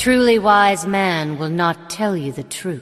truly wise man will not tell you the truth.